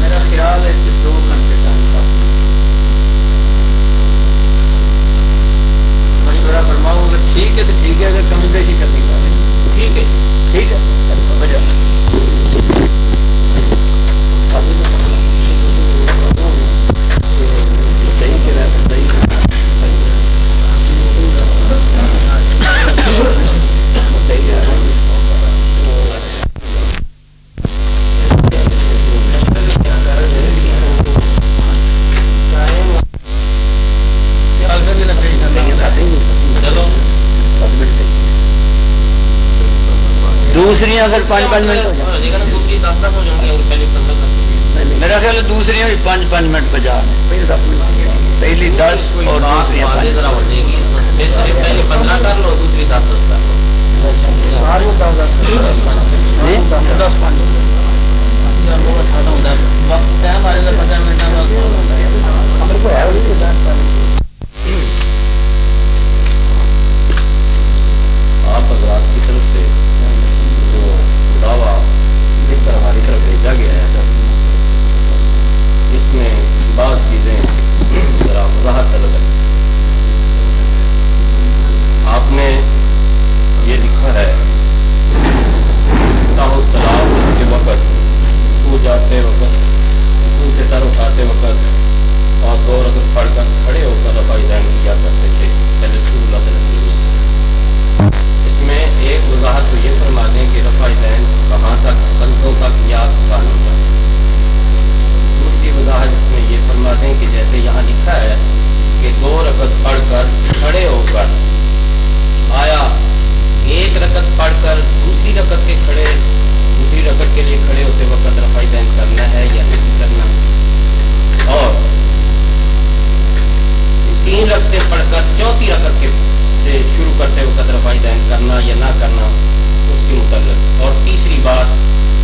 میرا خیال ہے کہ اگر ٹھیک ہے تو ٹھیک ہے، اگر کمی پیشی کرنی پڑے ٹھیک ہے ٹھیک ہے۔ دوسری پھر پانچ پانچ منٹ میرا خیال ہے دوسری پانچ پانچ منٹ پہ جا پہلی دس اور دوسری پندرہ کر لو دوسری دس دس کر لو دس پانچ۔ آپ بھیجا گیا ہے اس میں بعض چیزیں ذرا وضاحت طلب ہے آپ نے یہ لکھا ہے سلام کے وقت کو جاتے وقت کو سے سر اٹھاتے وقت اور دو رقم پڑھ کر کھڑے ہو کر رفائی دین کیا کرتے تھے، پہلے اللہ صلی اللہ علیہ وسلم ایک وضاحت تو یہ فرما دیں کہ رفائی دین کہاں تک کندھوں تک یا کانوں تک؟ دوسری وضاحت اس میں یہ فرما دیں کہ جیسے یہاں لکھا ہے کہ دو رقط پڑھ کر کھڑے ہو کر آیا، ایک رکت پڑھ کر دوسری رکت کے کھڑے، دوسری رکت کے لیے کھڑے ہوتے وقت رفائی دین کرنا ہے یا نہیں کرنا؟ اور تین رکھتے پڑھ کر چوتھی رکت کے سے شروع کرتے وقت رفائی دین کرنا یا نہ کرنا، اس کے متعلق۔ اور تیسری بات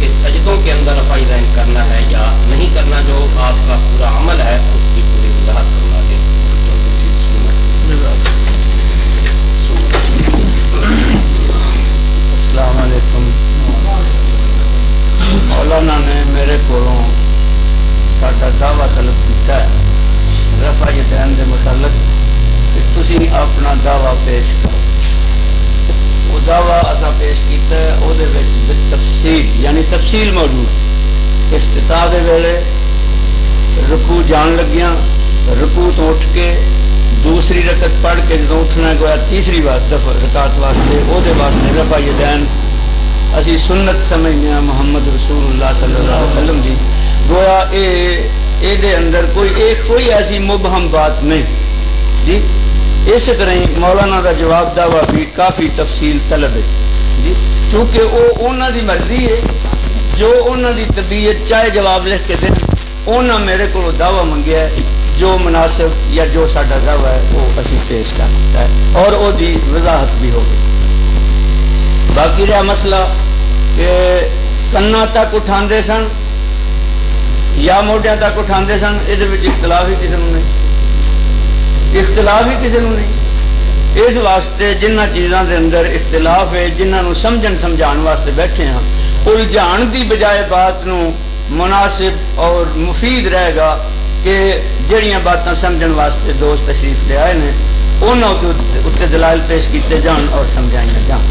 کہ سجدوں کے اندر رفائی دین کرنا ہے یا نہیں کرنا جو آپ کا پورا عمل ہے، اس کی پوری وضاحت کروا دیں ویلے رکو جان لگیا رکو تو اٹھ کے دوسری رکت پڑھ کے جدو اٹھنا گویا تیسری بات رکات واسطے وہ واسطے رفا دین اسی سنت سمجھنے ہیں محمد رسول اللہ صلی اللہ علیہ وسلم دی گویا اے اے دے اندر کوئی ایک کوئی ایسی مبہم بات نہیں جی اس طرح ہی مولانا کا جواب دعویٰ بھی کافی تفصیل طلب ہے جی چونکہ وہ انہوں دی مرضی ہے جو انہوں دی طبیعت چاہے جواب لکھ کے دیں انہوں میرے کو دعویٰ منگیا ہے، جو مناسب یا جو ساڈا دعویٰ ہے، وہ اسی پیش کرتا ہے، اور وہ دی وضاحت بھی ہوگی۔ باقی رہا مسئلہ کہ کنا تک اٹھا سن یا موڈیا تک اٹھا سن یہ اختلاف ہی کسی نے نہیں۔ اختلاف ہی کسی نے نہیں۔ اس واسطے جنہ چیزوں کے اندر اختلاف ہے جنہوں سمجھن سمجھا واسطے بیٹھے ہاں الجھان کی بجائے بات نو مناسب اور مفید رہے گا کہ جہیا باتیں سمجھن واسطے دوست تشریف لے آئے ہیں انہوں کے اتنے دلائل پیش کیتے جان اور سمجھائیں جان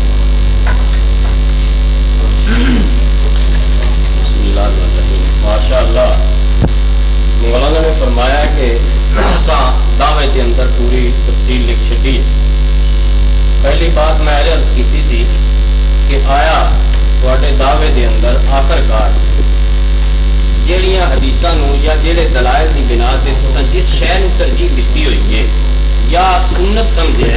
ماشاء اللہ مولانا نے فرمایا کہ دعوے کے اندر پوری تفصیل لکھ چکی ہے پہلی بات میں عرض کی تھی سی کہ آیا تے دعوے کے اندر آخر کار جہیا حدیث یا جہے دلائل کی بنا سے جس شہر ترجیح دیتی ہوئی ہے یا سنت سمجھے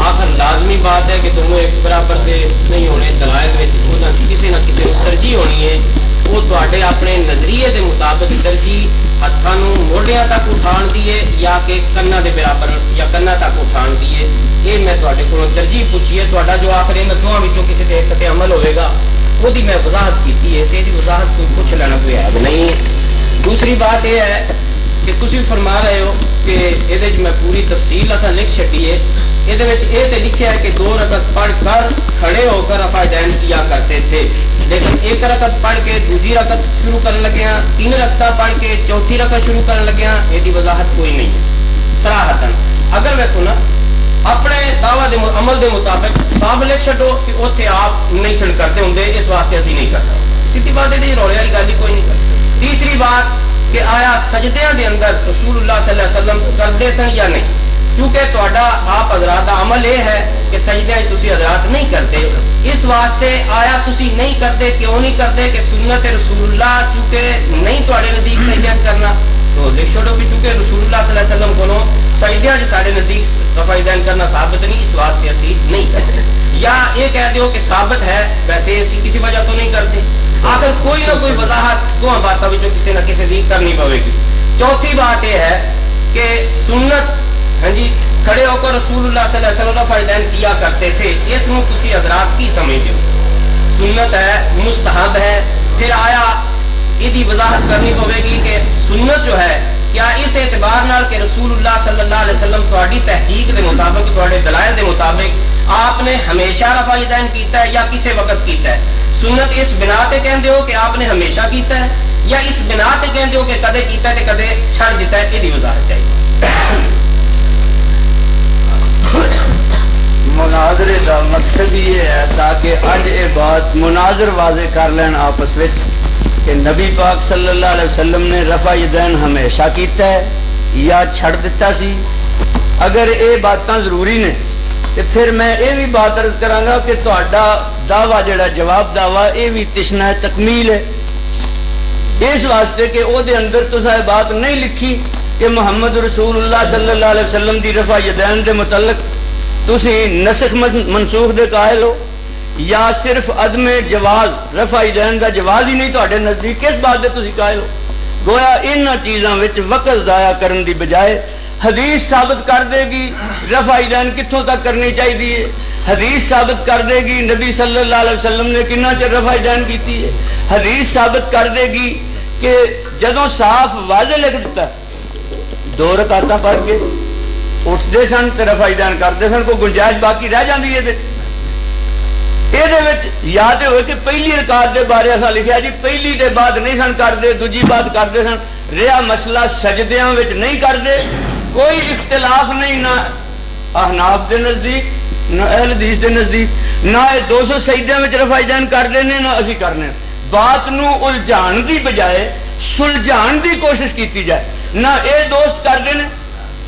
آخر لازمی بات ہے کہ دونوں ایک برابر کے نہیں ہونے دلائل میں کسی نہ کسی ترجیح ہونی ہے وہ تے اپنے نظریے کے مطابق ترجیح ہاتھوں موڈیا تک اٹھا دیے یا کہ کنا کے برابر یا کنا تک اٹھا دیے یہ میں تے کو ترجیح پوچھی ہے تا جو آخر ان دونوں کسی ایک تے عمل ہوئے گا وہ میں وضاحت کی ہے یہ وضاحت کوئی پوچھ لینا کوئی عیب نہیں۔ دوسری بات یہ ہے کہ تھی فرما رہے ہو کہ یہ میں پوری تفصیل اصل لکھ چکی ہے۔ یہ لکھا ہے کہ دو رقط پڑھ کر کھڑے ہو کر افا دین کیا کرتے تھے۔ لیکن ایک رقط پڑھ کے دوسری رقط شروع کرنے لگے ہیں تین رقطہ پڑھ کے چوتھی رقط شروع کرنے لگے ہیں یہ وضاحت کوئی نہیں۔ سراہتن اگر میں نا اپنے دعوی دے عمل دے مطابق صاحب لکھ چڈو کہ اتنے آپ نہیں سن کرتے ہوں اس واسطے اسی نہیں کرتا۔ سیدھی بات یہ جی، روڑے والی گل جی، کوئی نہیں کرتے تیسری بات کہ آیا سجدے دے اندر رسول اللہ صلی اللہ علیہ وسلم کرتے سن یا نہیں؟ کیونکہ تا آپ حضرات کا عمل یہ ہے کہ سجدے تھی حضرات نہیں کرتے۔ اس واسطے آیا تھی نہیں کرتے، کیوں نہیں کرتے کہ سنت رسول اللہ چونکہ نہیں تے نزدیک سجدہ کرنا؟ تو لکھ چھوڑو کہ چونکہ رسول اللہ صلی اللہ علیہ وسلم کو سجدیاں جو جی سارے نزدیک رفائی دین کرنا ثابت نہیں، اس واسطے اسی نہیں کرتے۔ یا یہ کہہ دیو کہ ثابت ہے، ویسے اسی کسی وجہ تو نہیں کرتے۔ آخر کوئی نہ کوئی وضاحت دو باتوں میں کسی نہ کسی دی کرنی پوے گی۔ چوتھی بات یہ ہے کہ سنت ہاں جی کھڑے ہو کر رسول اللہ صلی اللہ علیہ وسلم رفع دین کیا کرتے تھے، اس میں کسی حضرات کی سمجھ سنت ہے، مستحب ہے۔ پھر آیا، یہ وضاحت کرنی پوے گی کہ سنت جو ہے کیا اس اعتبار نال کہ رسول اللہ صلی اللہ علیہ وسلم تھوڑی تحقیق دے مطابق تھوڑے دلائل دے مطابق آپ نے ہمیشہ رفع دین کیتا ہے یا کسی وقت کیتا ہے؟ سنت اس بنا تے کہندے ہو کہ آپ نے ہمیشہ کیتا ہے یا اس بنا تے کہندے ہو کہ کدے کیتا ہے تے کدے چھڑ دیتا ہے، یہ وضاحت چاہیے۔ مناظرے کا مقصد یہ ہے تاکہ اج یہ بات مناظر واضح کر لین آپس میں کہ نبی پاک صلی اللہ علیہ وسلم نے رفع دین ہمیشہ کیتا ہے یا چھڑ دیتا سی؟ اگر یہ باتاں ضروری نے تو پھر میں یہ بھی بات عرض کرانگا کہ تا دعوی جڑا جواب دعوی یہ بھی تشنا ہے تکمیل ہے۔ اس واسطے کہ او دے اندر تو بات نہیں لکھی کہ محمد رسول اللہ صلی اللہ علیہ وسلم دی رفع یدین دے متعلق۔ تسی نسخ منسوخ دے قائل ہو۔ یا صرف عدم جواز، رفع یدین دا جواز ہی نہیں تو نزدیک، کس بات دے تسی قائل ہو؟ گویا ان چیزاں وچ وقت ضائع کرن دی بجائے حدیث ثابت کر دے گی، رفع یدین کتوں تک کرنی چاہیے حدیث ثابت کر دے گی، نبی صلی اللہ علیہ وسلم نے کنا چر رفع یدین کیتی ہے؟ حدیث ثابت کر دے گی کہ جدو صاف واضح لکھ دیتا دو رکاتا پڑھ کے اٹھتے سن تو رفائی دین کرتے سن، کوئی گنجائش باقی رہ جاتی ہے یہ یاد ہوئے کہ پہلی رکاط کے بارے ایسا لکھا جی پہلی دے بعد نہیں سن کرتے دوجی بات کرتے سن رہا مسئلہ سجدیاں نہیں کرتے کوئی اختلاف نہیں نہ احناف دے نزدیک نہ اہل حدیث دے نزدیک نہ یہ دو سو سجدے رفائی دین کرتے ہیں نہ اسی کرنے بات نو الجھان دی بجائے سلجھان دی کوشش کیتی جائے نہ اے دوست کر دیں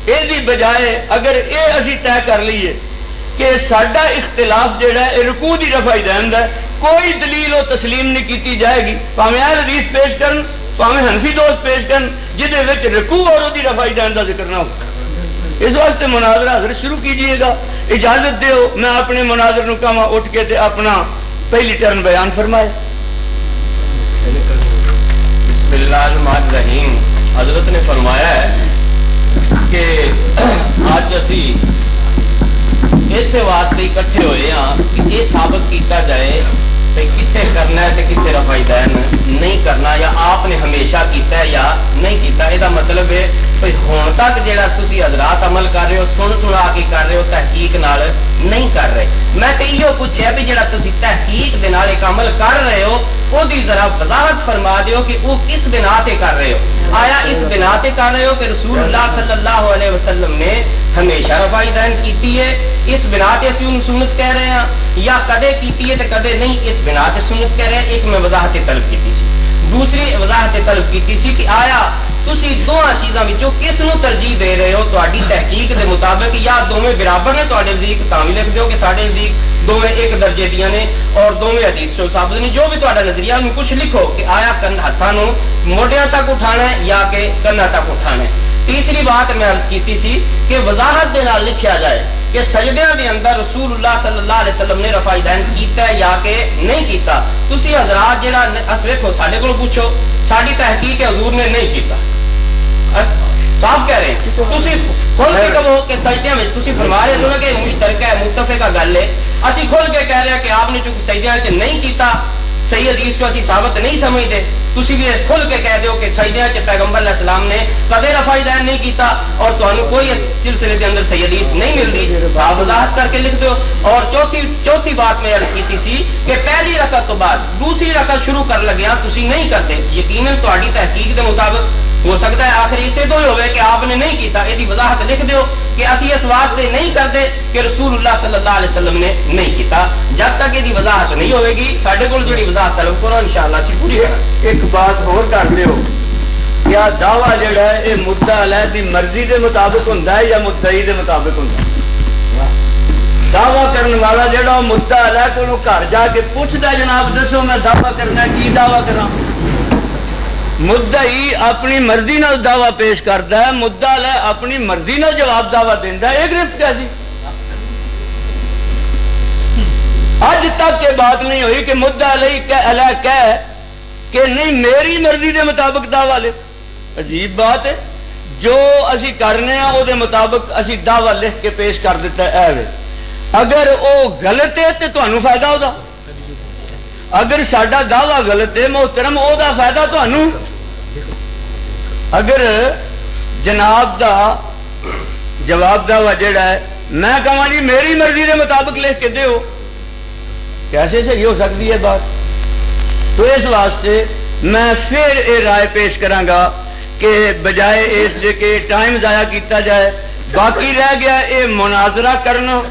اے دی بجائے اگر اے اسی طے کر لیے کہ سڈا اختلاف جہا ہے رکو کی رفائی دین ہے۔ کوئی دلیل و تسلیم نہیں کیتی جائے گی۔ پاوے اہل حدیث پیش کرن پاوے حنفی دوست پیش کرن جہد رکو اور دی رفائی دین کا ذکر نہ ہو۔ اس واسطے مناظرہ حضرت شروع کیجیے گا۔ اجازت دیو، میں اپنے مناظر نو کہاں اٹھ کے تے اپنا پہلی ٹرن بیان فرمائے۔ بسم اللہ الرحمن الرحیم۔ حضرت نے فرمایا ہے کہ اج اسی اس واسطے اکٹھے ہوئے ہاں کہ یہ ثابت کیتا جائے کہ کتنے کرنا ہے تے کتنے رفائی دین نہیں کرنا یا آپ نے ہمیشہ کیتا ہے یا نہیں کیتا یہ مطلب ہے کوئی ہون تک جڑا تسی حضرات عمل کر رہے ہو، سن سنا کے کر رہے ہو، تحقیق نال نہیں کر رہے۔ میں تو یہ پوچھا بھی جڑا تسی تحقیق دے نال ایک عمل کر رہے ہو خود ہی ذرا وضاحت فرما دیو کہ وہ کس بنا تے کر رہے ہو۔ آیا اس بنا تے کر رہے ہو کہ رسول اللہ صلی اللہ علیہ وسلم نے ہمیشہ رفائی دین کیتی ہے، اس بنا تے اسی سنت کہہ رہے ہیں، یا کدے کیتی ہے تے کدے نہیں، اس بنا تے سنت کہہ رہے ہیں، ایک میں وضاحت طلب کیتی سی۔ دوسری وضاحت طلب کیتی سی کہ آیا تھی دونوں چیزوں کس نو ترجیح دے رہے ہو تاری تحقیق دے مطابق یا دونوں برابر نے تے نزدیک تا بھی لکھ دو کہ سارے نزدیک دونوں ایک درجے دیا نے اور دونوں حدیث چو ثابت نہیں جو بھی تا نظریہ کچھ لکھو کہ آیا کن ہاتھوں موڈیا تک اٹھانا ہے یا کہ کنا تک اٹھانا ہے تیسری بات میں عرض کی سی کہ وضاحت دے نال لکھیا جائے کہ سجدیاں دے اندر رسول اللہ صلی اللہ علیہ وسلم نے رفائی دین کیتا ہے یا کہ نہیں کیتا تسی حضرات جڑا اس ویکھو ساڈے کولوں پوچھو ساڈی تحقیق ہے حضور نے نہیں کیتا صاف کہہ رہے ہیں تسی کھول کے کہو کہ سجدیاں میں تسی فرما رہے سنو کہ مشترکہ ہے متفقہ گل ہے۔ اسی کھول کے کہہ رہے ہیں کہ آپ نے چونکہ سجدیاں وچ نہیں کیتا صحیح حدیث کو اسی ثابت نہیں سمجھتے تسی بھی کھل کے کہہ دیو کہ سجدیاں چ پیغمبر علیہ السلام نے کدے رفع دین نہیں کیتا اور تانوں کوئی اس سلسلے دے اندر صحیح حدیث نہیں ملدی صاف وضاحت کر کے لکھ دیو۔ اور چوتھی چوتھی بات میں عرض کیتی سی کہ پہلی رکعت تو بعد دوسری رکعت شروع کر لگیا تسی نہیں کرتے۔ یقیناً تہاڈی تحقیق دے مطابق ہو سکتا ہے آخر اسے تو ہی ہوئے کہ آپ نے نہیں کیتا یہ وضاحت لکھ دیو کہ اسی اس واسطے نہیں کرتے کہ رسول اللہ صلی اللہ علیہ وسلم نے نہیں کیتا۔ جب تک یہ وضاحت نہیں ہوئے گی سارے کو جڑی وضاحت طلب کرو ان شاء اللہ پوری ایک بات اور کر دیو۔ کیا دعوی جڑا ہے، یہ مدعا علیہ دی مرضی دے مطابق ہوں یا مدعی دے مطابق ہوں دعوی کرنے والا جڑا مدعا علیہ کو گھر جا کے پوچھتا جناب، دسو میں دعوی کرنا کی دعوی کرا مدعی اپنی مرضی نال دعوی پیش کرتا ہے، مدعا لے اپنی مرضی نال جواب دعوی دینا یہ گرفت کیا اج تک یہ بات نہیں ہوئی کہ مدعا لئی کہہ کہ نہیں، میری مرضی دے مطابق دعوی لے۔ عجیب بات ہے۔ جو اسی کرنے ہیں، وہ مطابق اسی دعوی لکھ کے پیش کر دیتا ہے۔ اگر وہ غلط ہے تو تمہیں فائدہ ہوگا۔ اگر سڈا دعوی غلط ہے، محترم وہ فائدہ تمہوں اگر جناب دا جواب دعوی جڑا ہے، میں کہا جی میری مرضی کے مطابق لکھ کے دو کیسے صحیح ہو سکتی ہے بات؟ تو اس واسطے میں پھر یہ رائے پیش کرا کہ بجائے اس کے ٹائم ضائع کیتا جائے، باقی رہ گیا یہ مناظرہ کرنا۔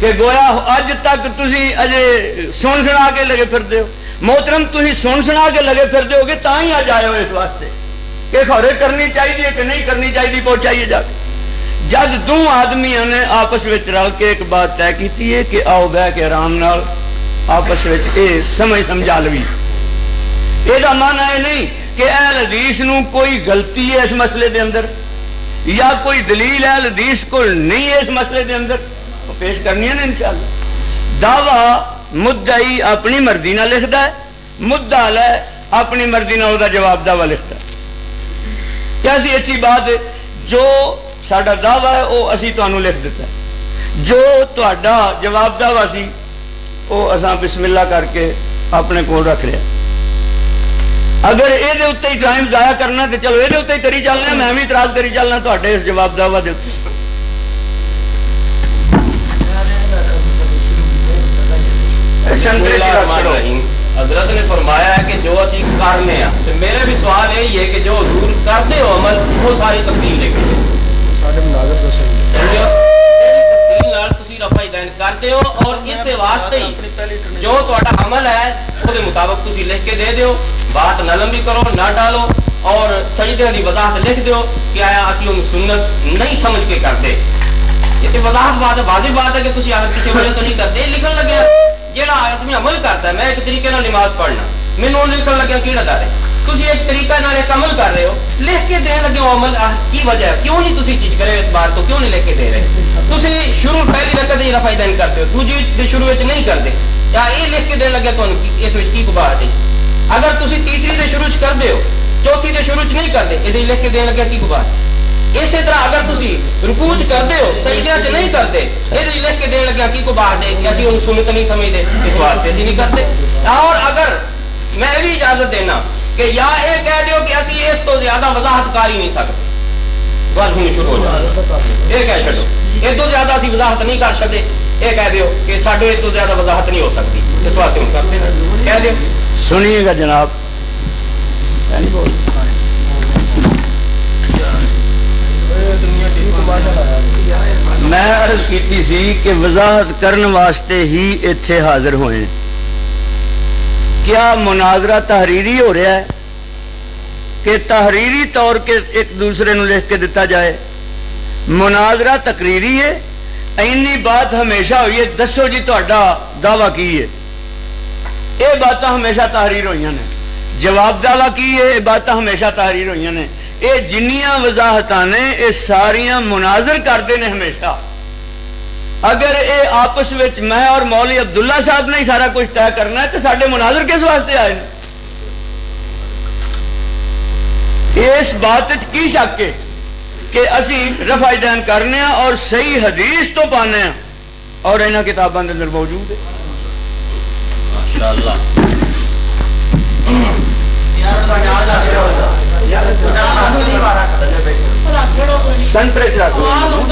کہ گویا اج تک تھی اجے سن سنا کے لگے پھر ہو۔ محترم تھی سن سنا کے لگے پھر ہو گے تا ہی اج آئے ہو اس واسطے کہ خورے کرنی چاہیے کہ نہیں کرنی چاہیے پہنچائیے جا کے۔ جب دو آدمی نے آپس میں رل کے ایک بات طے کی ہے کہ آؤ بہ کے آرام نال آپس میں سمجھ سمجھا لوی۔ یہ مانا یہ نہیں کہ اہل حدیث نو کوئی غلطی ہے اس مسئلے دے اندر، یا کوئی دلیل اہل حدیث کو نہیں ہے اس مسئلے دے اندر۔ پیش کرنی ہے نا انشاءاللہ۔ دعوی مدعی اپنی مرضی نہ لکھتا ہے، مدعا لے اپنی مرضی نہ وہ جواب دعوی لکھتا ہے۔ کیسی اچھی بات ہے؟ جو سڈا دعوی ہے وہ اسی تمہیں لکھ دیتا ہے۔ جو تا جواب دعوی سی وہ اصا بسم اللہ کر کے اپنے کول رکھ لیا۔ اگر یہ ہی ٹائم ضائع کرنا تو چلو یہ ہی کری چلنا میں بھی اعتراض کری چلنا تے اس جواب دعوی دے حضرت نے فرمایا ہے کہ جو اسی کرنے ہیں تو میرا بھی سوال یہی ہے کہ جو حضور کرتے ہو عمل وہ ساری تقسیم لکھ کرتے ہو اور اس واسطے جو تا عمل ہے وہ مطابق تھی لکھ کے دے دیو۔ بات نہ لمبی کرو نہ ڈالو اور سجدے کی وضاحت لکھ دیو کہ آیا اسی ان سنت نہیں سمجھ کے کرتے۔ یہ تو وضاحت بات ہے واضح بات ہے کہ تھی اگر کسی وجہ تو نہیں کرتے لکھن لگے۔ جہاں آدمی عمل کرتا ہے میں ایک طریقے نماز پڑھنا مینو لکھن لگیا کہڑا ڈر ہے تھی ایک طریقہ نال ایک عمل کر رہے ہو لکھ کے دین لگے ہو عمل کی وجہ ہے کیوں نہیں تھی چیز کرے اس بار تو کیوں نہیں لکھ کے دے رہے تھی شروع پہلی رقت ہی رفائی دین کرتے ہو دوجی دے شروع نہیں کرتے یا یہ لکھ کے دین لگے تو اس وچ کی کباہٹ ہے اگر تھی تیسری دے شروع کرتے ہو چوتھی دے شروع نہیں کرتے یہ لکھ کے دین لگے کی کباہٹ اسی طرح اگر تھی رکوچ کرتے ہو سجدیا چ نہیں کرتے یہ لکھ کے دین لگے کی کو باہر دے کہ اسی سنت نہیں سمجھتے اس واسطے اسی نہیں کرتے اور اگر میں بھی اجازت دینا کہ یا یہ کہہ دیو کہ اسی اس تو زیادہ وضاحت کر ہی نہیں سکتے گل ہونی شروع ہو جائے یہ کہہ چڑو یہ تو زیادہ اسی وضاحت نہیں کر سکتے یہ کہہ دیو کہ ساڈے تو زیادہ وضاحت نہیں ہو سکتی اس واسطے ہم کرتے ہیں کہہ دیو سنیے گا جناب سی کہ وضاحت کرن واسطے ہی ایتھے حاضر ہوئے۔ کیا مناظرہ تحریری ہو رہا ہے؟ کہ تحریری طور کے ایک دوسرے نو لکھ کے دیتا جائے۔ مناظرہ تقریری ہے۔ اینی بات ہمیشہ ہوئی ہے۔ دسو جی تا دعوی کی ہے۔ یہ بات ہمیشہ تحریر ہوئی نے۔ جواب دعوی کی ہے۔ یہ بات ہمیشہ تحریر ہوئی نے۔ یہ جنیاں وضاحت نے یہ ساریا مناظر کرتے ہیں ہمیشہ۔ اگر اے آپس میں اور مولی عبداللہ صاحب نے سارا کچھ طے کرنا ہے تو سارے مناظر کس واسطے آئے اس بات کی شک ہے کہ اسی رفا دین کرنے اور صحیح حدیث تو پانے ہیں اور یہاں کتابوں کے اندر موجود ہے۔ سنترے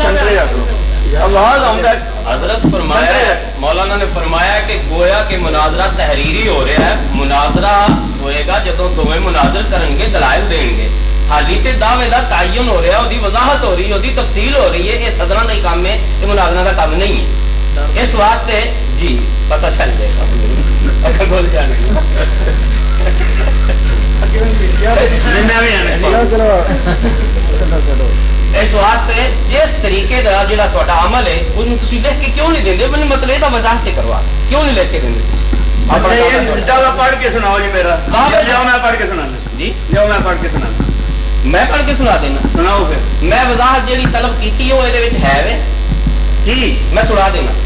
سنترے حضرت فرمایا مولانا نے فرمایا کہ گویا کہ مناظرہ تحریری ہو رہا ہے۔ مناظرہ ہوئے گا جب دونوں مناظر کریں گے دلائل دیں گے۔ حالی تے دعوے دا تعین ہو رہا ہے وضاحت ہو رہی ہے تفصیل ہو رہی ہے یہ صدرہ کا کام ہے یہ مناظرہ کا کام نہیں ہے۔ اس واسطے جی پتہ چل جائے گا۔ بول جانے اس واسطے جس طریقے کا جڑا عمل ہے انہوں لکھ کے کیوں نہیں دیندے میں مطلب یہ مزاق سے کروا۔ کیوں نہیں لکھ کے دیندے جی میرا۔ جو میں پڑھ جی؟ طلب کیتی ہے وہ سنا دینا۔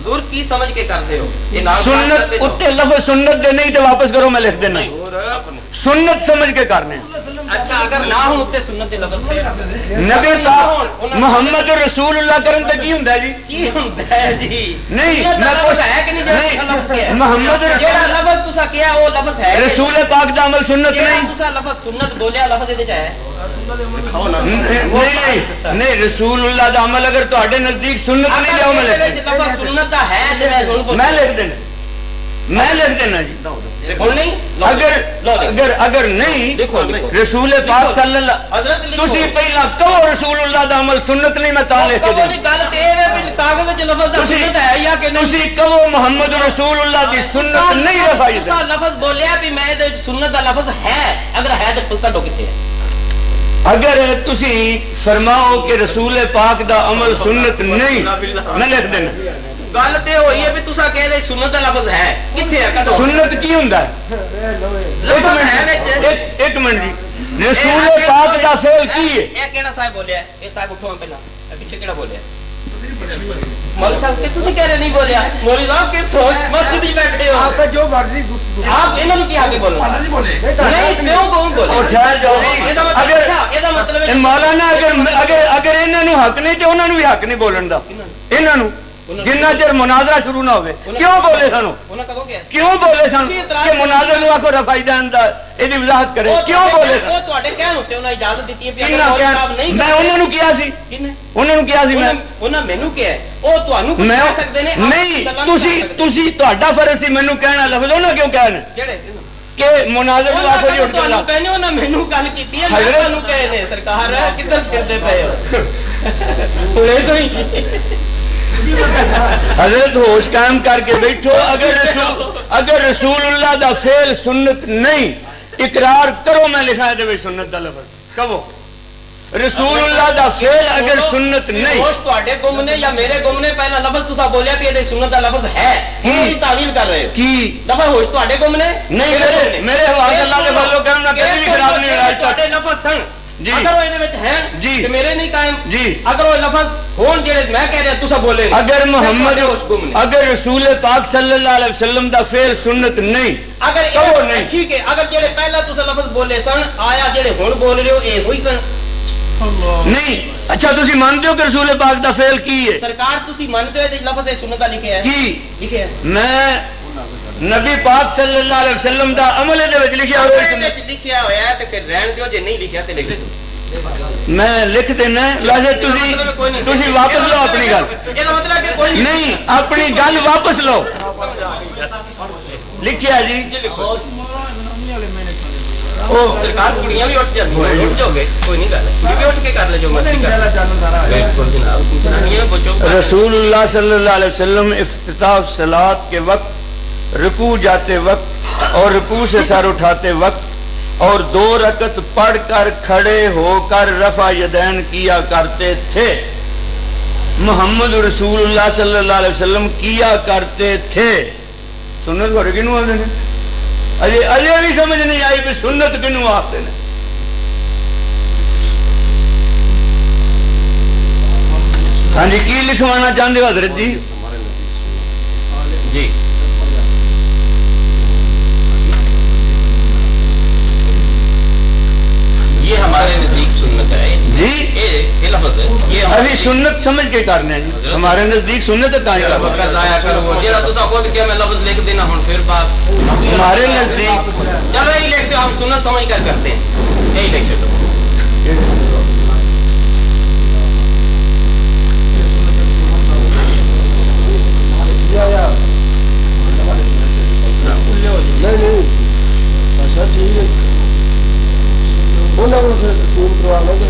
حضور کی سمجھ کے کر دیو سنت اتنے لفظ سنت دے نہیں تو واپس کرو میں لکھ دینا سنت سمجھ کے کرنے ہیں۔ اگر نہ ہون تے سنت دے لفظ نبی پاک محمد رسول اللہ کرن تے کی ہوندا جی؟ کی ہوندا جی؟ نہیں میں ہے کہ نہیں محمد جیڑا لفظ تسا کیا او لفظ ہے رسول پاک دا عمل سنت نہیں۔ تسا لفظ سنت بولیا لفظ دے وچ ہے۔ نہیں رسول اللہ دا عمل اگر تے نزدیک سنت نہیں دے عمل ہے میں لکھ دینا میں لکھ دینا جی۔ اگر اگر اگر نہیں رسول پاک صلی اللہ تسی پہلا کہو رسول اللہ دا عمل سنت نہیں میں لے کے لفظ تسی کہو محمد رسول اللہ دی سنت نہیں رفائی لفظ بولیا بھی میں دے سنت دا لفظ ہے اگر ہے تے ڈو کتے اگر تسی فرماؤ کہ رسول پاک دا عمل سنت نہیں میں لکھ دینا۔ گل تو ہوئی ہے بھی تسا سنت لفظ ہے کتھے سنت کی ہوندا ایک منٹ رسول پاک دا فعل کی ہے اے کیڑا صاحب بولیا ہے اے صاحب اٹھو پہلا پیچھے کیڑا بولیا مولوی صاحب کہ تسی کہہ رہے نہیں بولیا مولوی صاحب کے سوچ مسجد ہی بیٹھے ہو آپ جو مرضی آپ انہاں نو کی آگے بولنا نہیں کیوں کیوں بولے اور ٹھہر جاؤ اگر اے دا مطلب ہے مولانا اگر اگر اگر انہاں نو حق نہیں تے انہاں نو بھی حق نہیں بولن دا انہاں نو جنہ چر مناظرہ شروع نہ ہوئے کیوں بولے سانو کیوں بولے سن کہ مناظر نو آکو رفائی دین دا ایدی وضاحت کرے کیوں بولے سن میں انہاں کیا سی انہاں نو کیا سی میں انہاں کیا ہے او نہیں تسی تسی تہاڈا فرض سی مینوں کہنا لفظ انہاں کیوں کہنا کہ مناظر نو آکو جی اٹھ کے لا کہنے انہاں مینوں گل کیتی میں تانوں کہنے سرکار کدھر پھردے پئے ہو ہنے تو ہی حضرت ہوش قائم کر کے بیٹھو۔ اگر رسول اگر رسول اللہ دا فیل سنت نہیں اقرار کرو میں لکھا دے سنت دا لفظ۔ کہو۔ رسول اللہ دا فیل اگر سنت نہیں۔ ہوش تواڈے گم نے یا میرے گم نے پہلا لفظ تسا بولیا کہ یہ سنت دا لفظ ہے۔ کی؟ تعویل کر رہے ہو۔ کی؟ دفعہ ہوش تواڈے گم نے؟ نہیں میرے میرے حوالے اللہ دے فضل و کرم نال کبھی بھی خراب نہیں ہویا تواڈے لفظ سن۔ جی۔ اگر جی۔ جی۔ محمد اگر رسول پاک صلی اللہ علیہ وسلم دا فعل سنت نہیں اگر تو ٹھیک ہے اگر جڑے پہلا تسا لفظ بولے سن آیا جڑے ہن بول رہے ہو اے ہوئی سن۔ نہیں۔ اچھا تسی مانتے ہو کہ رسول پاک دا فعل کی ہے؟ سرکار تسی مانتے ہو تے لفظ سنت دا لکھیا ہے؟ جی۔ لکھیا ہے۔ میں نبی پاک صلی اللہ علیہ وسلم دا عمل دے وچ لکھیا ہویا ہے لکھیا ہویا ہے تے پھر رہن دیو جے نہیں لکھیا تے لکھ دے میں لکھ دینا لہذا تسی مطلب تسی واپس لو اپنی گل۔ اے مطلب کہ کوئی نہیں۔ اپنی گل واپس لو۔ لکھیا جی۔ سرکار کڑیاں اٹھ اٹھ جاؤ گے۔ کوئی نہیں گل اٹھ کے کر لے جو مرضی کر۔ بالکل جناب۔ رسول اللہ صلی اللہ علیہ وسلم افتتاح صلات کے وقت رکوع جاتے وقت اور رکوع سے سر اٹھاتے وقت اور دو رکت پڑھ کر کھڑے ہو کر رفع یدین کیا کرتے تھے۔ محمد رسول اللہ صلی اللہ علیہ وسلم کیا کرتے تھے۔ سنت ہو کنو آتے ہیں۔ اجے اجے بھی سمجھ نہیں آئی بھی سنت کنو آتے ہیں۔ ہاں جی کی لکھوانا چاہتے ہو حضرت جی؟ جی۔ ہمارے نزدیک سنت ہے۔ جی۔ یہ لفظ یہ ابھی سنت سمجھ کے کرنے جی ہمارے نزدیک سنت تو لکھ دینا ہوں پھر بس ہمارے نزدیک۔ چلو یہی لکھتے ہم سنت سمجھ کر کرتے ہیں۔ یہی لکھ چلو نہیں نہیں اچھا ٹھیک ہے انہوں نے پھر تین کروا لو کہ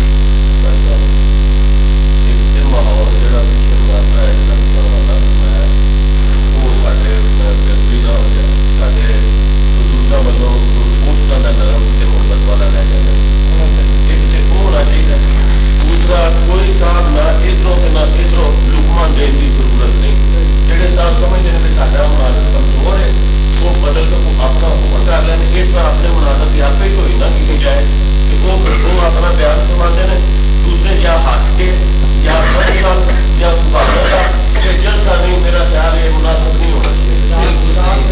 نوکری کوئی صاحب نہ ادھروں نہ ادھروں لکما دین کی ضرورت نہیں جہے صاحب سمجھتے ہیں کہ سارا منازت کمزور ہے وہ بدل کے اپنا حکم کر لیں اس پر اپنے منازت کی آپ ہی کوئی نہ کی جائے کہ وہ وہ اپنا بیان سناتے ہیں دوسرے یا ہنس کے یا یا کہ جلسہ نہیں میرا خیال یہ مناسب نہیں ہونا چاہیے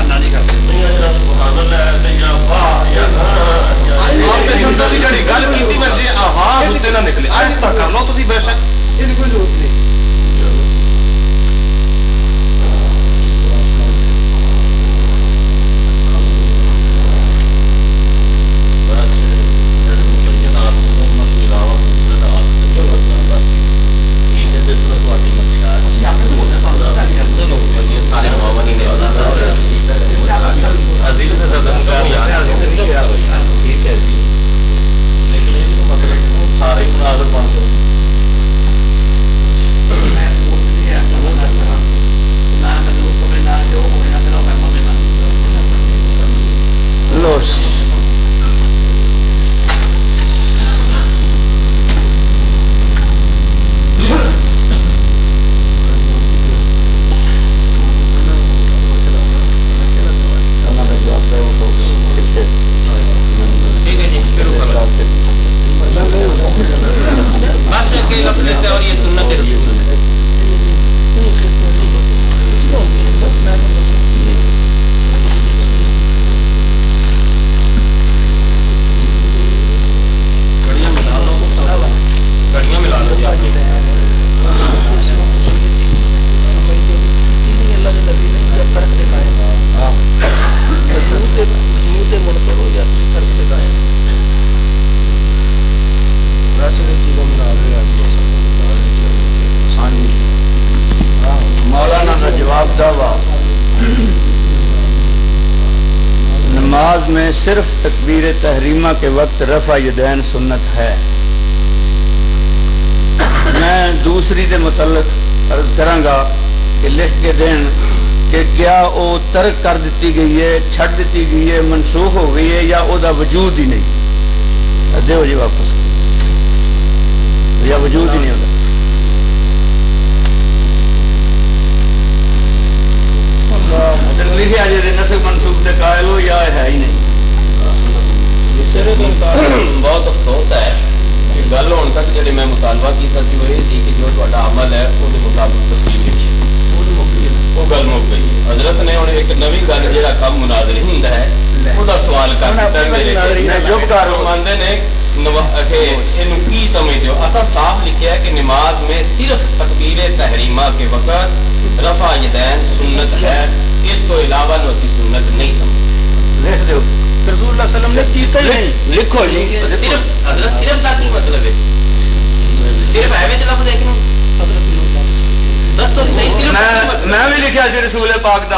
میں صرف تکبیر تحریمہ کے وقت رفع یدین سنت ہے۔ میں دوسری کے متعلق عرض کرانگا کہ لکھ کے دین کہ کیا وہ ترک کر دیتی گئی ہے چھڑ دیتی گئی ہے، منسوخ ہو گئی ہے یا وہ وجود ہی نہیں۔ دو جی واپس۔ یا وجود ہی نہیں ہوتا۔ لکھا جی نسل منسوخ کے قائل ہو یا ہے ہی نہیں۔ بہت افسوس ہے کہ گل ہونے تک جڑے میں مطالبہ کیتا سی وہ یہ سی کہ جو تہاڈا عمل ہے وہ مطابق تفصیل لکھی۔ وہ گل مک گئی حضرت نے ہوں ایک نوی گل جہاں کم مناظر ہوں وہ سوال کر دیتا میرے چپ کر مانتے نے کی سمجھتے ہو؟ اصا صاف لکھا ہے کہ نماز میں صرف تکبیر تحریمہ کے وقت رفع یدین سنت ہے اس کو علاوہ نو اسی سنت نہیں سمجھتے۔ لکھ دو رسول اللہ علیہ وسلم نے کیتا ہی نہیں۔ لکھو جی۔ صرف حضرت صرف کا کی مطلب ہے صرف ہے وچ لفظ مطلب میں بھی لکھیا سی رسول پاک دا۔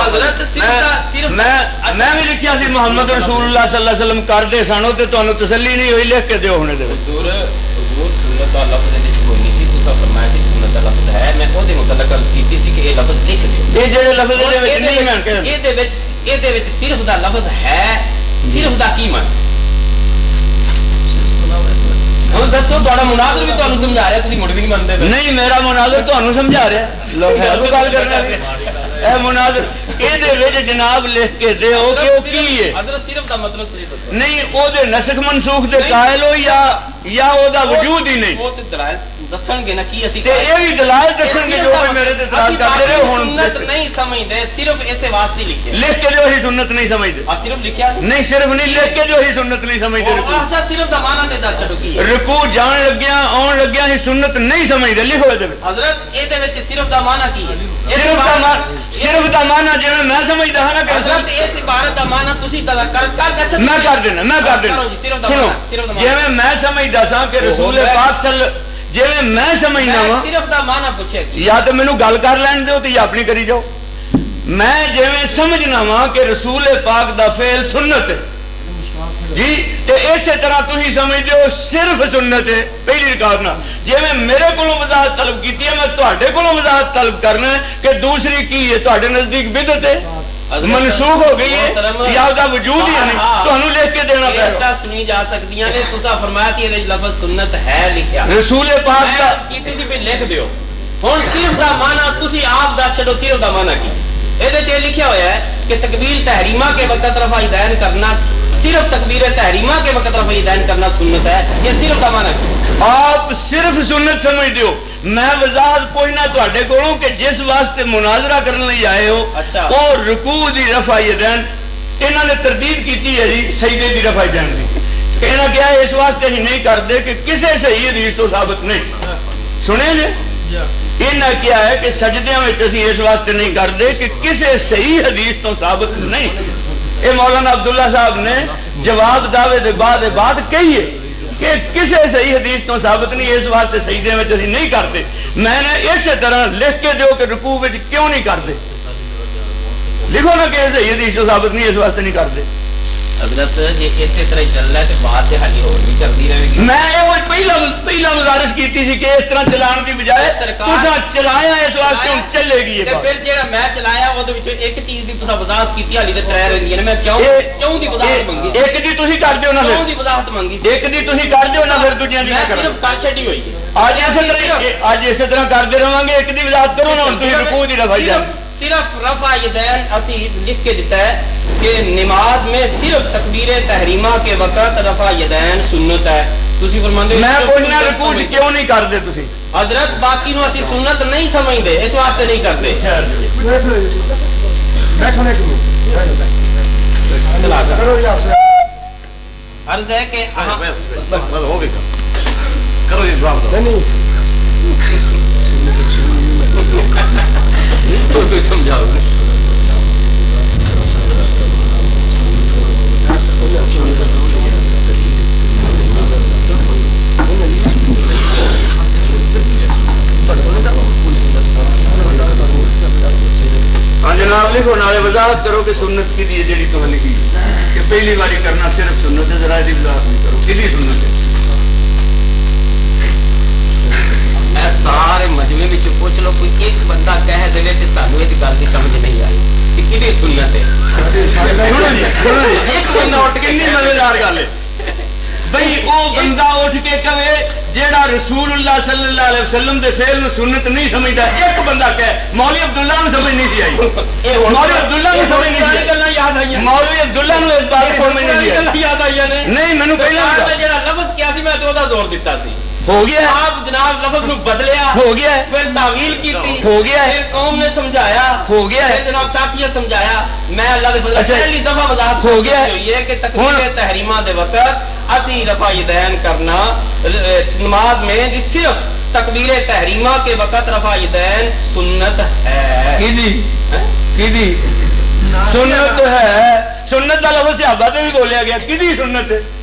صرف میں میں بھی لکھیا سی محمد رسول اللہ صلی اللہ علیہ وسلم کردے سن تے تانوں تسلی نہیں ہوئی لکھ کے دیو ہونے دے حضور حضور سنت کا لفظ یہ کوئی نہیں سی تصا فرمایا سی سنت کا لفظ ہے۔ میں وہ متعلق عرض کی سی کہ یہ لفظ لکھ دیو یہ جڑے لفظ دے وچ نہیں میں کہ یہ دے وچ یہ دے وچ صرف دا لفظ ہے۔ صرف دا کی من ہوں دسو تھوڑا مناظر بھی تمہیں سمجھا رہا تھی مڑ بھی نہیں منتے پے نہیں میرا مناظر تمہیں سمجھا رہا لوگ ہے تو گل کرنا اے مناظر یہ دے وچ جناب لکھ کے دیو کہ وہ کی ہے حضرت صرف دا مطلب تجھے دسو نہیں دے نسخ منسوخ دے قائل ہو یا وجود ہی نہیں وہ دلائل دسن گے نا کی اسی تے دسن گے جو میرے تے رہے ہن سنت نہیں سمجھتے صرف اسے واسطے لکھے۔ لکھ کے جو ہی سنت نہیں سمجھتے آ صرف لکھیا نہیں۔ صرف نہیں لکھ کے جو ہی سنت نہیں رکوع۔ اور صرف دا معنی تے دس رکوع جان لگیا آن لگیا ہی سنت نہیں سمجھتے لکھو دے حضرت اے دے وچ صرف دا معنی کی ہے۔ صرف دا صرف دا معنی جویں میں سمجھدا ہاں نا کہ حضرت اس عبارت دا معنی تسی تذکر کر کر کے میں کر دینا میں کر دینا۔ جی سنو جویں میں سمجھدا سا کہ رسول پاک صلی جویں میں سمجھنا وا صرف دا معنی پوچھے کی یا تو مینو گل کر لین دو تو یا اپنی کری جاؤ۔ میں جویں سمجھنا وا کہ رسول پاک دا فعل سنت ہے۔ جی تے اسی طرح تھی سمجھتے ہو صرف سنت ہے پہلی ریکارڈ نہ۔ جی میں میرے کو وضاحت طلب کی ہے میں تے کو وضاحت طلب کرنا ہے کہ دوسری کی ہے تے نزدیک بدت ہے۔ منسوخ ہو گئی ہے یا دا وجود ہی نہیں ہاں۔ تمہیں لکھ کے دینا کیسٹا سنی جا سکدیاں نے تسا فرمایا سی یہ لفظ سنت ہے لکھیا۔ رسول پاک دا کیتی سی بھی لکھ دیو۔ ہن صرف دا معنی تسی آپ دا چھڈو صرف دا معنی کی۔ یہ چ لکھیا ہوا ہے کہ تکبیر تحریمہ کے وقت رفع دین کرنا صرف تکبیر تحریمہ کے وقت رفع دین کرنا سنت ہے یہ صرف دا معنی کی۔ آپ صرف سنت سمجھتے ہو۔ میں وضاحت پوچھنا تے کو کہ جس واسطے مناظرہ کرنے لئی آئے ہو اچھا۔ وہ رکوع دی رفع دین انہوں نے تردید کی ہے جی سجدے دی رفع دین دی۔ کہ انہوں نے کیا ہے اس واسطے ہی نہیں کرتے کہ کسے صحیح حدیث تو ثابت نہیں۔ سنے جی انہیں کیا ہے کہ سجدے میں اسی اس واسطے نہیں کرتے کہ کسے صحیح حدیث تو ثابت نہیں۔ یہ مولانا عبداللہ صاحب نے جواب دعوے دے بعد بعد کہی ہے۔ کہ کسے صحیح حدیث تو ثابت نہیں، اس واسطے سجدے میں اسی نہیں کرتے۔ میں نے اسی طرح لکھ کے دیو کہ رکوع وچ کیوں نہیں کرتے؟ لکھو نا کہ صحیح حدیث تو ثابت نہیں، اس واسطے نہیں کرتے۔ حضرت جی اسی طرح چل رہا ہے تو بات تے حالی اور بھی چلتی رہے گی میں یہ وہ پہلا پہلا گزارش کی تھی کہ اس طرح چلان کی بجائے سرکار- تسا چلایا اس واسطے ہوں چلے گی یہ تے بات پھر جیڑا میں چلایا وہ ایک چیز دی تسا وضاحت کیتی حالی تے ترے رہندی نے میں کیوں یہ- کیوں دی وضاحت منگی یہ- ایک دی تسی کر دیو نا کیوں پھر دی وضاحت منگی سی؟ ایک دی تسی کر دیو نا پھر دوجیاں دی میں میں کراں صرف کر چھڈی ہوئی ہے آج اسی طرح آج اسی طرح کرتے رہاں گے ایک دی وضاحت کرو نا ہن تسی رکوع دی رفعی جان صرف- رفع یدین اسی لکھ کے دیتا ہے کہ نماز میں صرف تکبیر تحریمہ کے وقت رفع یدین سنت ہے۔ تسی فرماندے ہو میں پوچھنا سنت رکوع۔ کیوں نہیں کرتے تسی؟ حضرت باقی نو اسی سنت نہیں سمجھتے اس واسطے نہیں بیٹھو کر کرو جی آپ سے عرض ہے کہ ہاں، کرو یہ جواب۔ دو نہیں۔ کوئی سمجھاؤ ہاں جناب لکھو نالے وضاحت کرو کہ سنت کی دی ہے جڑی تمہیں لکھی کہ پہلی باری کرنا صرف سنت ہے ذرا دی وضاحت نہیں کرو کدی سنت ہے میں سارے مجمے میں پوچھ لو کوئی ایک بندہ کہہ دے کہ سانو یہ گل کی سمجھ نہیں آئی کہ کدی سنت ہے ایک بندہ اٹھ کے نہیں مزیدار گل ہے بھئی او بندہ اٹھ کے کہے جیڑا رسول اللہ صلی اللہ علیہ وسلم دے فعل نو سنت نہیں سمجھدا ایک بندہ کہے مولوی عبداللہ نو سمجھ نہیں آئی مولوی عبداللہ نو سمجھ نہیں آئی گلاں یاد آئیاں مولوی عبداللہ نو اس کی سمجھ نہیں گلاں یاد آئیاں نہیں مینوں پہلا جڑا لفظ کیا سی میں تو دا زور دیتا سی ہو گیا آپ جناب لفظ نو بدلیا۔ ہو گیا پھر تعویل کی ہو گیا پھر قوم نے سمجھایا۔ ہو گیا ہے۔ جناب ساتھی سمجھایا۔ میں اللہ دے اچھا، پہلی دفعہ وضاحت ہو گیا ہے۔ کہ ہن- تحریمہ دے وقت اسی رفع یدین کرنا نماز میں صرف تکبیر تحریمہ کے وقت رفع یدین سنت ہے۔ کیدی ہیں؟ کیدی سنت ہے۔ سنت کا لفظ صحابہ سے بھی بولیا گیا۔ کیدی سنت؟ ہے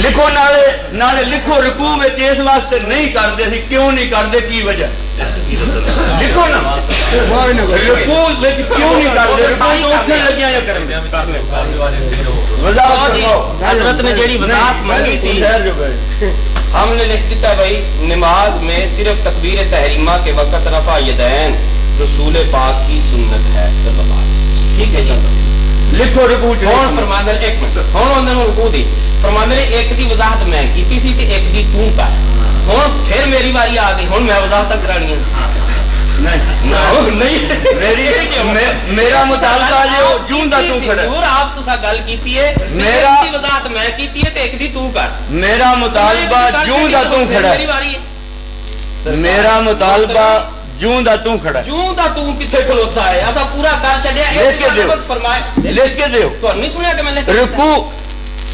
لکھو نالے نالے لکھو رکوع میں چیز واسطے نہیں کر دے سی کیوں نہیں کر دے کی وجہ لکھو نا رکوع وچ کیوں نہیں کر دے رکوع میں اٹھے لگیا یا کرن حضرت نے جیڑی وضاحت مانگی سی ہم نے لکھ دیتا بھئی نماز میں صرف تکبیر تحریمہ کے وقت رفع یدین رسول پاک کی سنت ہے صلی اللہ علیہ وسلم ٹھیک ہے جی لکھو رکوع ایک منٹ ہن اندر نے رکوع دی فرمانے نے ایک دی وضاحت میں کیتی سی تے ایک دی تو کر۔ ہن پھر میری واری آ گئی۔ ہن میں وضاحت کرانی ہے میرا مطالبہ جوں دا تو کھڑا ہے۔ تسا گل کیتی ہے۔ میرا وضاحت میں کیتی ہے تے ایک دی تو کر۔ میرا مطالبہ جوں دا تو کھڑا ہے۔ میرا مطالبہ جوں دا کھڑا دا کھلوتا ہے؟ اسا پورا کر چھڈیا کے دیو۔ لکھ کے دیو۔ تو نہیں سنیا کہ میں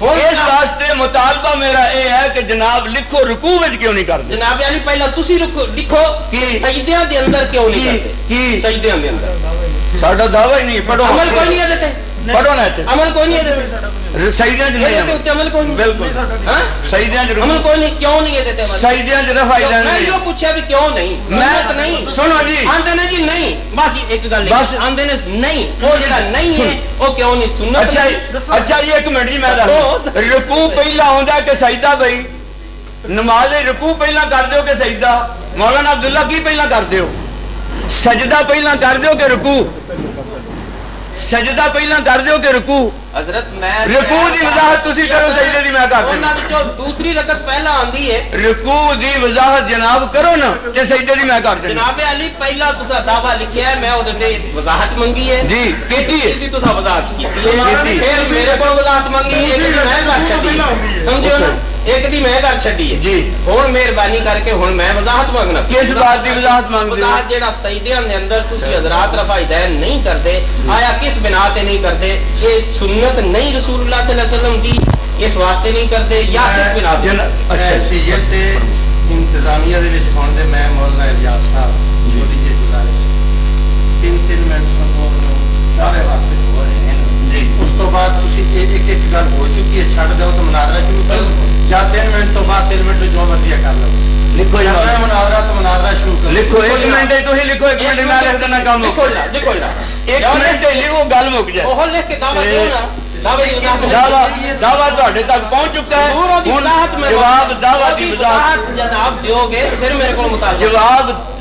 اس واسطے مطالبہ میرا اے ہے کہ جناب لکھو رکوع وچ کیوں نہیں کرتے؟ جناب علی پہلا تسی لکھو کہ سجدیاں دے اندر کیوں نہیں کرتے؟ سجدیاں دے اندر۔ ساڈا دعوی نہیں پڑھو۔ عمل کوئی نہیں ہے پڑھو نا عمل کوئی نہیں ہے سیدیاں تے عمل کوئی نہیں بالکل. ہاں سیدیاں تے عمل کوئی نہیں کیوں نہیں ہے تے سیدیاں تے رفع جان میں یہ پوچھا بھی کیوں نہیں؟ میں نہیں. سنو جی. آندے نے جی نہیں. بس ایک گل بس. آندے نے نہیں. وہ جڑا نہیں ہے وہ کیوں نہیں؟ سننا اچھا جی. اچھا یہ ایک منٹ جی میں دس رکوع پہلا ہوندا کہ سجدہ بھائی؟ نماز رکوع پہلا کر دیو کہ سجدہ؟ مولانا عبداللہ کی پہلا کر دیو؟ سجدہ پہلا کر دیو کہ رکوع؟ سجدہ پہلا کر دیو کہ رکوع؟ حضرت میں رکوع دی وضاحت تسی کرو سجدے دی میں کر دیوں انہاں دوسری رکعت پہلا آندی ہے۔ رکوع دی وضاحت جناب کرو نا کہ سجدے دی میں کر دیوں جناب علی پہلا تسا دعویٰ لکھیا ہے میں اودے تے وضاحت منگی ہے۔ جی کیتی ہے۔ تسا وضاحت کیتی ہے۔ پھر میرے کول وضاحت منگی ہے کہ میں کر چھڈی سمجھو نا؟ ایک دی میں گل چڈی جی۔ ہوں مہربانی کر کے ہوں میں وضاحت منگنا کس بات دی وضاحت وضاحت جڑا سجدیاں اندر حضرات رفع دین نہیں کرتے آیا کس بنا تے نہیں کرتے یہ سنت نہیں رسول اللہ صلی اللہ علیہ وسلم دی اس واسطے نہیں کرتے یا کس بنا اچھا، انتظامیہ دے وچ ہون دے میں مولانا الیاس صاحب جی۔ گزارش۔ تین تین منٹ سنو دارے واسطے۔ بعد ਬਾਅਦ ایک ਇਹ ਇੱਕ ਇੱਕ ਗੱਲ ਹੋ ਚੁੱਕੀ تو مناظرہ شروع کرو یا تین منٹ تو بعد تین منٹ جو مرضی کر لو۔ پہنچ چکا ہے۔ جواب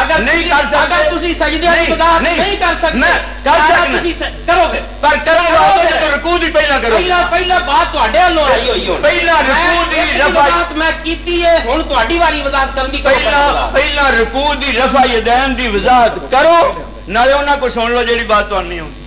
اگر نہیں کر سکتے اگر تسی سجدے دی بغاوت نہیں کر سکتے کر کرو گے پر کرو گے تو رکوع دی پہلا کرو۔ پہلا پہلا بات تواڈے آئی ہوئی پہلا رکوع دی میں کیتی ہے ہن تواڈی وضاحت کرن دی پہلا پہلا رکوع دی رفع یدین دی وضاحت کرو نہ انہاں کو سن لو جیڑی بات تو نہیں ہوندی۔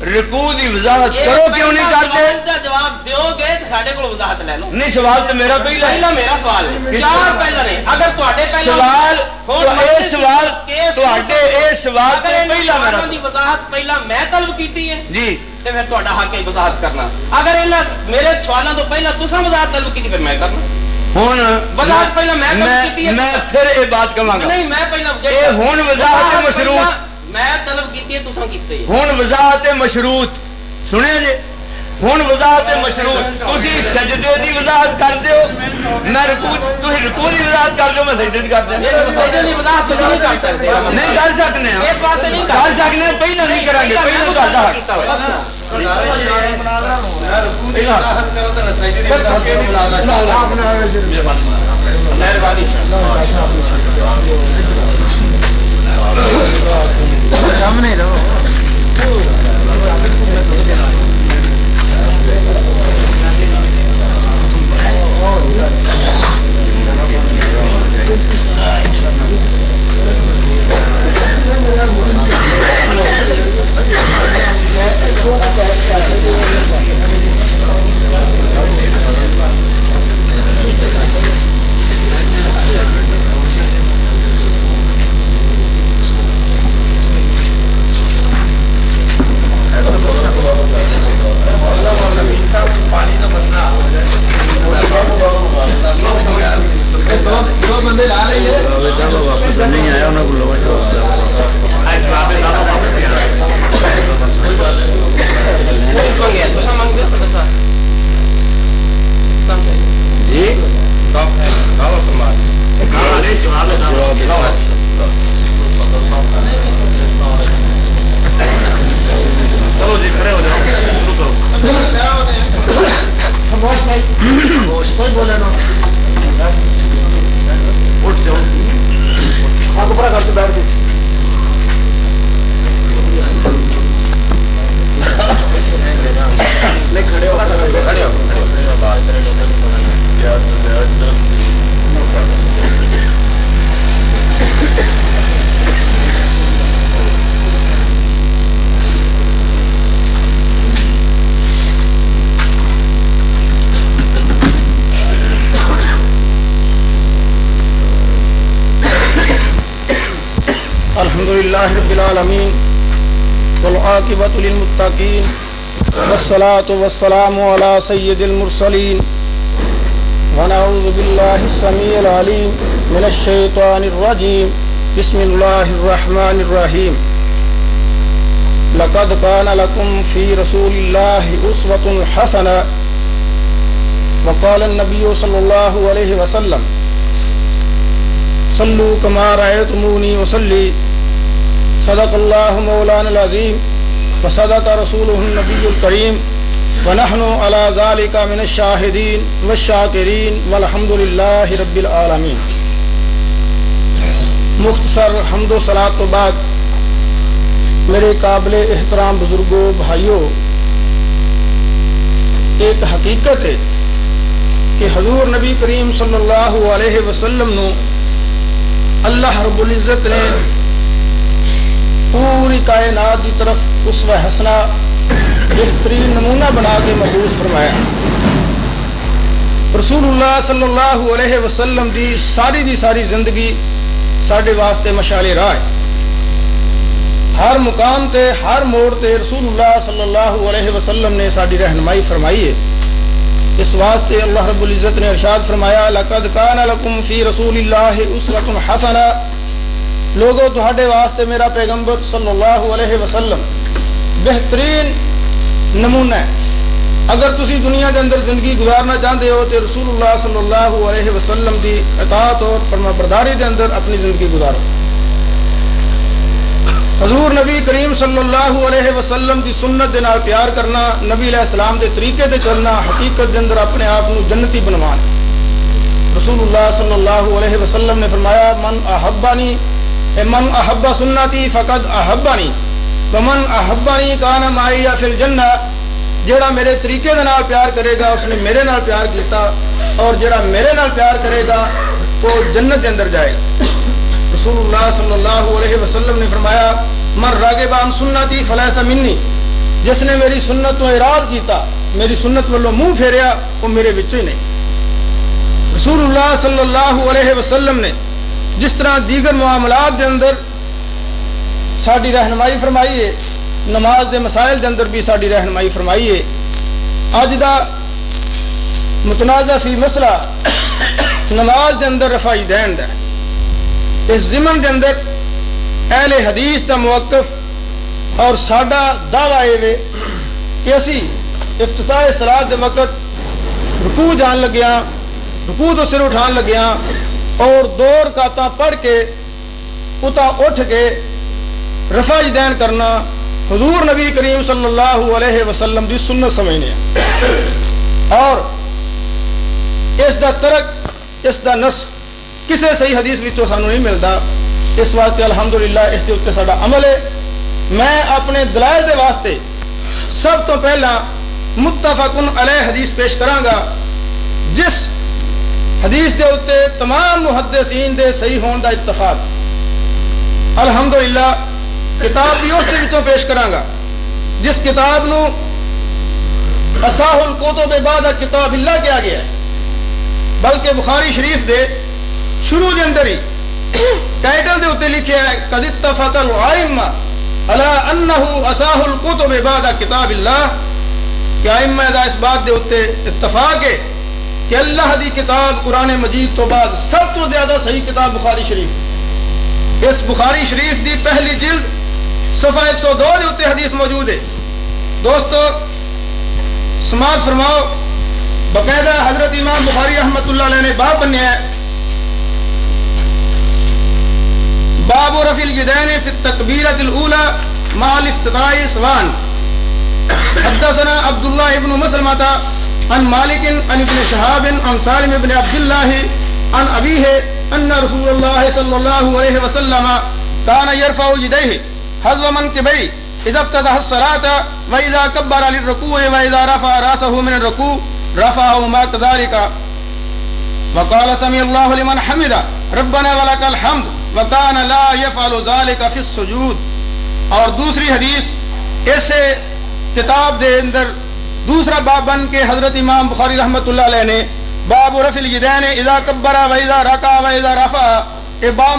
رکوع دی وضاحت کرو کیوں نہیں کرتے؟ جواب گے وضاحت لے لو نہیں سوال تو میرا پہلا پہلا میرا سوال چار پہلا اگر سوال سوال سوال پہلا میرا وضاحت پہلا میں طلب کیتی ہے جی۔ وضاحت کرنا۔ اگر میرے سوالوں تو وضاحت میں کرنا۔ وضاحت پہلے میں پھر یہ بات کہاں نہیں میں پہلے وضاحت پہلا میں طلب کیتی ہے تساں کیتے ہے ہوں وضاحت مشروط سنیا جی؟ ہوں وضاحت مشروط تھی سجدے دی وضاحت کر دیو میں رکو تھی رکو دی وضاحت کر دیو میں سجدے دی کر نہیں وضاحت تو نہیں کر سکتے۔ نہیں کر سکنے ہاں۔ اس نہیں کر سکنے ہاں، پہلا نہیں کریں گے پہلا تہاڈا حق مہربانی۔ پانی دو بندے لا رہی ہے نہیں آیا والصلاة والسلام على سيد المرسلين. ونعوذ بالله السميع العليم من الشيطان الرجيم. بسم الله الرحمن الرحيم. لقد كان لكم في رسول الله أسوة حسنة. وقال النبي صلى الله عليه وسلم صلوا كما رأيتموني وصلي صدق الله مولانا العظيم. وصدق رسوله النبي الكريم ونحن على ذلك من الشاهدين والشاكرين والحمد لله رب العالمين. مختصر حمد و صلاة تو بعد میرے قابل احترام بزرگوں بھائیوں ایک حقیقت ہے کہ حضور نبی کریم صلی اللہ علیہ وسلم نو اللہ رب العزت نے پوری کائنات کی طرف اس و حسنا بہترین نمونہ بنا کے محبوس فرمایا۔ رسول اللہ صلی اللہ علیہ وسلم دی ساری دی ساری زندگی سڈے واسطے مشال راہ ہے۔ ہر مقام تے، ہر موڑ تے رسول اللہ صلی اللہ علیہ وسلم نے ساری رہنمائی فرمائی ہے۔ اس واسطے اللہ رب العزت نے ارشاد فرمایا، لقد کان لکم فی رسول اللہ اسوۃ حسنہ۔ لوگوں تہاڈے واسطے میرا پیغمبر صلی اللہ علیہ وسلم بہترین نمونہ ہے۔ اگر تسی دنیا کے اندر زندگی گزارنا چاہتے ہو تو رسول اللہ صلی اللہ علیہ وسلم دی اطاعت اور فرما برداری کے اندر اپنی زندگی گزارو۔ حضور نبی کریم صلی اللہ علیہ وسلم کی سنت دے نال پیار کرنا، نبی علیہ السلام دے طریقے تے چلنا، حقیقت دے اندر اپنے آپ کو جنتی بنوان رسول اللہ صلی اللہ علیہ وسلم نے فرمایا، من احبانی من احبا سنتی فقد احبانی ومن احبانی کان مائی فی الجنہ، جیڑا میرے طریقے دے نال پیار کرے گا، اس نے میرے نال پیار کیتا، اور جیڑا میرے نال پیار کرے گا، وہ جنت دے اندر جائے گا۔ رسول اللہ صلی اللہ علیہ وسلم نے فرمایا، من راگبان سنتی فلیسا منی، جس نے میری سنت تو اراد کیتا، میری سنت والوں منہ پھیریا، وہ میرے بچوں ہی نہیں. رسول اللہ صلی اللہ علیہ وسلم نے جس طرح دیگر معاملات کے اندر ساری رہنمائی فرمائیے نماز دے مسائل دے اندر بھی ساری رہنمائی فرمائیے اج دا متنازع فی مسئلہ نماز دے اندر رفائی دین دا اس ضمن دے اندر اہل حدیث دا موقف اور ساڈا دعویٰ یہ کہ اسی افتتاح سلاد دے وقت رکوع جان لگیا رکوع تو سر اٹھان لگیا اور دو رکعتاں پڑھ کے اتا اٹھ کے رفع دین کرنا حضور نبی کریم صلی اللہ علیہ وسلم دی سنت سمجھنے اور اس دا ترک، اس دا نس کسے صحیح حدیث بھی تو سانو نہیں ملتا۔ اس واسطے الحمدللہ اس کے اتنے سارا عمل ہے۔ میں اپنے دلائل دے واسطے سب تو پہلا متفقن علیہ حدیث پیش کراں گا جس حدیث دے اتنے تمام محدثین دے صحیح ہون دا اتفاق۔ الحمدللہ، کتاب بھی اس کے پیش کراں گا جس کتاب نو اصاح القتب بعد کتاب اللہ کیا گیا ہے۔ بلکہ بخاری شریف دے شروع دے اندر ہی ٹائٹل دے اتنے لکھے ہے، قد اتفق الائمہ الا انه اصاح القتب بعد کتاب اللہ۔ کہ ائمہ دا اس بات دے اتنے اتفاق ہے کہ اللہ دی کتاب قرآن مجید تو بعد سب تو زیادہ صحیح کتاب بخاری شریف۔ اس بخاری شریف دی پہلی جلد صفحہ ایک سو دو دے اتنے حدیث موجود ہے۔ دوستو، سماعت فرماؤ، باقاعدہ حضرت امام بخاری رحمت اللہ علیہ نے باب بنیا ہے۔ باب رفی الجدین فی التکبیرت الاولى مع الافتتاح سوان۔ حدثنا عبد الله ابن مسلمة عن مالك عن ابن شهاب عن سالم ابن عبد الله عن أبيه أن رسول الله صلى الله عليه وسلم كان يرفع يديه حذو منكبيه إذا افتتح الصلاة وإذا كبر للركوع وإذا رفع رأسه من الركوع رفعه ما كذلك وقال سمع الله لمن حمد ربنا ولك الحمد وكان لا يفعل ذلك في السجود اور دوسری حدیث اسے کتاب دے اندر دوسرا باب بن کے حضرت امام بخاری رحمت اللہ علیہ نے باب رفع الیدین اذا کبر و اذا رکع و اذا رفع یہ باب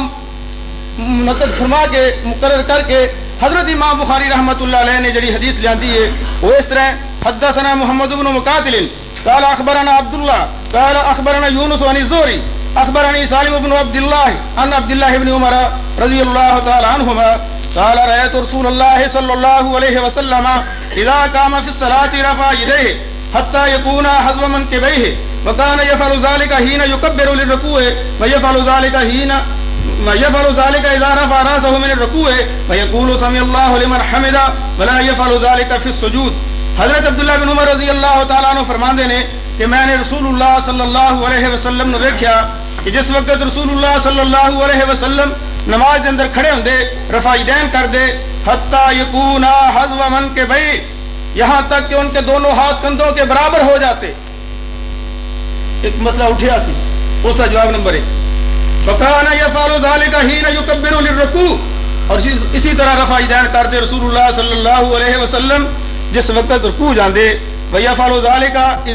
منعقد فرما کے، مقرر کر کے حضرت امام بخاری رحمت اللہ علیہ نے جڑی حدیث لیاندی ہے، وہ اس طرح حدثنا محمد بن مقاتل، قال اخبرنا عبد الله قال اخبرنا يونس عن الزهري اخبرني سالم بن عبد الله عن عبد الله بن عمر رضي الله تعالى عنهما قال رأيت رسول الله صلى الله عليه وسلم اذا قام في الصلاة رفع يديه حتى يكون حذو منكبيه وكان يفعل ذلك حين يكبر للركوع ويفعل ذلك حين ما يفعل ذلك اذا رفع راسه من الركوع ويقول سمع الله لمن حمد ولا يفعل ذلك في السجود حضرت عبداللہ بن عمر رضی اللہ تعالیٰ عنہ فرماندے نے کہ میں نے رسول اللہ صلی اللہ علیہ وسلم نے دیکھا کہ جس وقت رسول اللہ صلی اللہ علیہ وسلم نماز دے اندر کھڑے ہوندے رفائی دین کر دے۔ حتی یکونا حضو من کے بھئی، یہاں تک کہ ان کے دونوں ہاتھ کندھوں کے برابر ہو جاتے۔ ایک مسئلہ اٹھیا سی، اس کا جواب نمبر ایک۔ فکانا یفعل ذلك حين يكبر للركوع اور اسی طرح رفائی دین کرتے رسول اللہ صلی اللہ علیہ وسلم، جس وقت رکوع جاندے۔ ویفعل ذلك